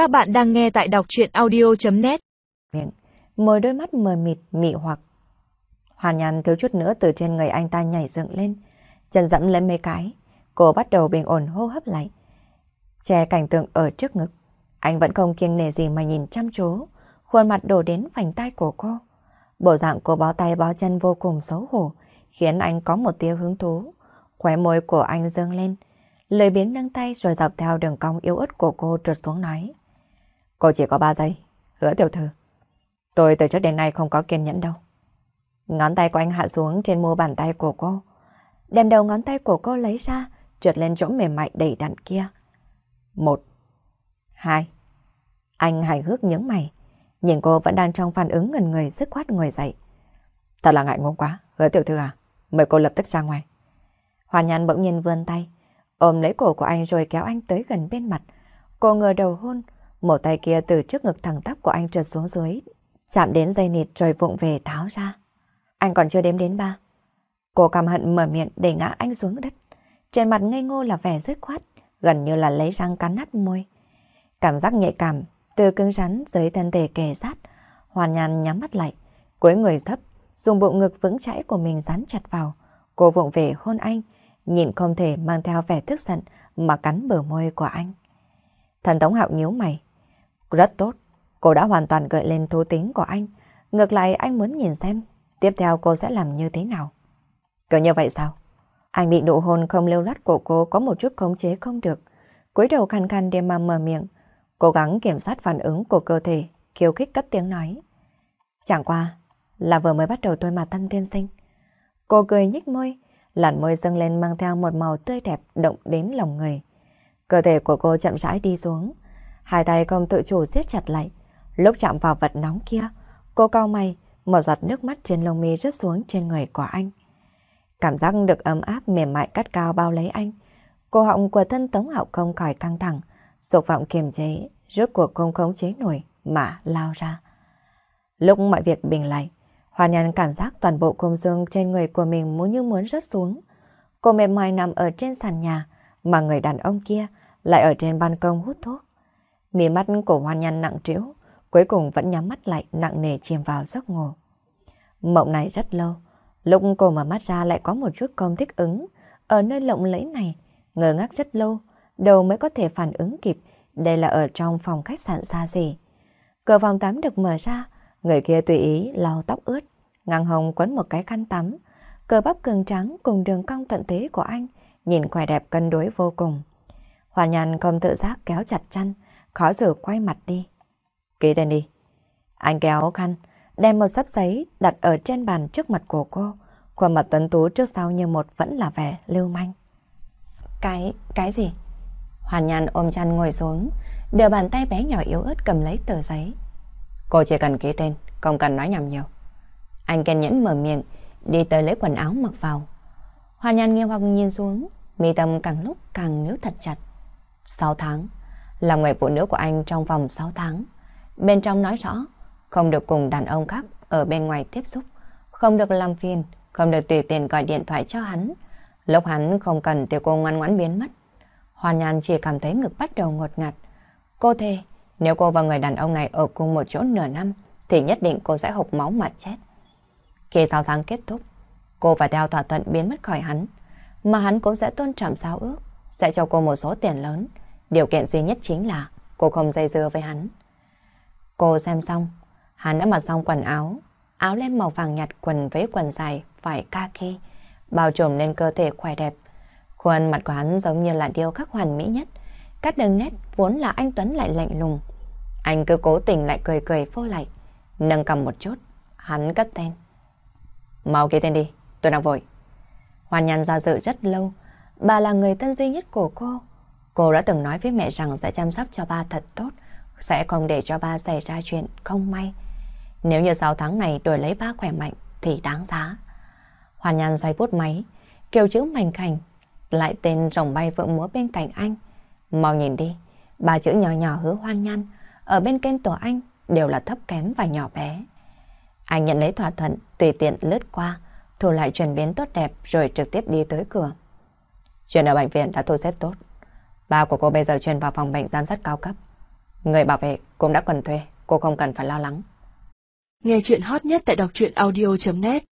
Các bạn đang nghe tại đọc chuyện audio.net Miệng, môi đôi mắt mờ mịt, mị hoặc. Hoàn nhàn thiếu chút nữa từ trên người anh ta nhảy dựng lên, chân dẫm lên mấy cái. Cô bắt đầu bình ổn hô hấp lại. Che cảnh tượng ở trước ngực. Anh vẫn không kiêng nề gì mà nhìn chăm chú, khuôn mặt đổ đến vành tay của cô. Bộ dạng cô bó tay bó chân vô cùng xấu hổ, khiến anh có một tia hứng thú. Khóe môi của anh dương lên, lời biến nâng tay rồi dọc theo đường cong yếu ớt của cô trượt xuống nói. Cô chỉ có 3 giây, hứa tiểu thư. Tôi từ trước đến nay không có kiên nhẫn đâu. Ngón tay của anh hạ xuống trên mu bàn tay của cô. Đem đầu ngón tay của cô lấy ra, trượt lên chỗ mềm mại đầy đặn kia. Một, hai. Anh hài hước nhướng mày, nhìn cô vẫn đang trong phản ứng ngần người dứt khoát ngồi dậy. Thật là ngại ngùng quá, hứa tiểu thư à, mời cô lập tức ra ngoài. Hoàn nhàn bỗng nhiên vươn tay, ôm lấy cổ của anh rồi kéo anh tới gần bên mặt. Cô ngờ đầu hôn, một tay kia từ trước ngực thẳng tắp của anh trượt xuống dưới, chạm đến dây nịt rồi vụng về tháo ra. Anh còn chưa đếm đến ba. Cô căm hận mở miệng để ngã anh xuống đất. Trên mặt ngây ngô là vẻ dứt khoát, gần như là lấy răng cắn nát môi. Cảm giác nhạy cảm, từ cứng rắn dưới thân thể kề sát, hoàn nhàn nhắm mắt lại, cuối người thấp, dùng bụng ngực vững chãi của mình dán chặt vào. Cô vụng về hôn anh, nhìn không thể mang theo vẻ tức giận mà cắn bờ môi của anh. Thần Tống Hạo nhíu mày. Rất tốt, cô đã hoàn toàn gợi lên thú tính của anh. Ngược lại anh muốn nhìn xem, tiếp theo cô sẽ làm như thế nào. Cứ như vậy sao? Anh bị nụ hôn không lưu loát của cô có một chút khống chế không được. cúi đầu khăn khăn để mà mở miệng, cố gắng kiểm soát phản ứng của cơ thể, khiêu khích cất tiếng nói. Chẳng qua là vừa mới bắt đầu tôi mà thân tiên sinh. Cô cười nhích môi, làn môi dâng lên mang theo một màu tươi đẹp động đến lòng người. Cơ thể của cô chậm rãi đi xuống, hai tay không tự chủ siết chặt lại. Lúc chạm vào vật nóng kia, cô cau mày, một giọt nước mắt trên lông mi rớt xuống trên người của anh. Cảm giác được ấm áp mềm mại cắt cao bao lấy anh. Cô họng của thân Tống Hạo không khỏi căng thẳng, dục vọng kiềm chế, rốt cuộc không khống chế nổi mà lao ra. Lúc mọi việc bình lại, Hoàn Nhân cảm giác toàn bộ cung dương trên người của mình muốn như muốn rớt xuống. Cô mềm mại nằm ở trên sàn nhà, mà người đàn ông kia lại ở trên ban công hút thuốc. Mí mắt của hoan Nhân nặng trĩu, cuối cùng vẫn nhắm mắt lại nặng nề chìm vào giấc ngủ. Mộng này rất lâu, lúc cô mở mắt ra lại có một chút công thích ứng. Ở nơi lộng lẫy này, ngờ ngác rất lâu, đầu mới có thể phản ứng kịp, đây là ở trong phòng khách sạn xa xỉ. Cửa phòng tắm được mở ra, người kia tùy ý lau tóc ướt, ngang hồng quấn một cái khăn tắm, cờ bắp cường trắng cùng đường cong tận thế của anh, nhìn khỏe đẹp cân đối vô cùng. Hoàn nhàn không tự giác kéo chặt chăn, khó xử quay mặt đi. Ký tên đi. Anh kéo khăn, đem một sắp giấy đặt ở trên bàn trước mặt của cô. Khuôn mặt tuấn tú trước sau như một vẫn là vẻ lưu manh. Cái, cái gì? Hoàn nhàn ôm chăn ngồi xuống, đưa bàn tay bé nhỏ yếu ớt cầm lấy tờ giấy. Cô chỉ cần ký tên, không cần nói nhầm nhiều. Anh kiên nhẫn mở miệng, đi tới lấy quần áo mặc vào. Hoàn nhàn nghe hoặc nhìn xuống, mi tâm càng lúc càng níu thật chặt. 6 tháng, là người phụ nữ của anh trong vòng 6 tháng. Bên trong nói rõ, không được cùng đàn ông khác ở bên ngoài tiếp xúc, không được làm phiền, không được tùy tiện gọi điện thoại cho hắn. Lúc hắn không cần thì cô ngoan ngoãn biến mất. Hoàn Nhan chỉ cảm thấy ngực bắt đầu ngột ngạt. Cô thề, nếu cô và người đàn ông này ở cùng một chỗ nửa năm, thì nhất định cô sẽ hộc máu mà chết. Khi 6 tháng kết thúc, cô phải theo thỏa thuận biến mất khỏi hắn, mà hắn cũng sẽ tôn trọng giao ước, sẽ cho cô một số tiền lớn. Điều kiện duy nhất chính là cô không dây dưa với hắn. Cô xem xong, hắn đã mặc xong quần áo, áo len màu vàng nhạt quần với quần dài, vải kaki, bao trùm lên cơ thể khỏe đẹp. Khuôn mặt của hắn giống như là điêu khắc hoàn mỹ nhất. Các đường nét vốn là anh Tuấn lại lạnh lùng. Anh cứ cố tình lại cười cười phô lại. Nâng cầm một chút, hắn cất tên. Mau ký tên đi, tôi đang vội. Hoàn nhàn do dự rất lâu. Bà là người thân duy nhất của cô. Cô đã từng nói với mẹ rằng sẽ chăm sóc cho ba thật tốt, sẽ không để cho ba xảy ra chuyện không may. Nếu như 6 tháng này đổi lấy ba khỏe mạnh thì đáng giá. Hoàn nhàn xoay bút máy, kêu chữ mảnh khảnh, lại tên rồng bay vượng múa bên cạnh anh. Mau nhìn đi, ba chữ nhỏ nhỏ hứa hoan nhan, ở bên kênh tổ anh đều là thấp kém và nhỏ bé. Anh nhận lấy thỏa thuận, tùy tiện lướt qua, thu lại chuyển biến tốt đẹp rồi trực tiếp đi tới cửa. Chuyện ở bệnh viện đã thu xếp tốt. Ba của cô bây giờ chuyển vào phòng bệnh giám sát cao cấp. Người bảo vệ cũng đã cần thuê, cô không cần phải lo lắng. Nghe chuyện hot nhất tại đọc truyện audio.net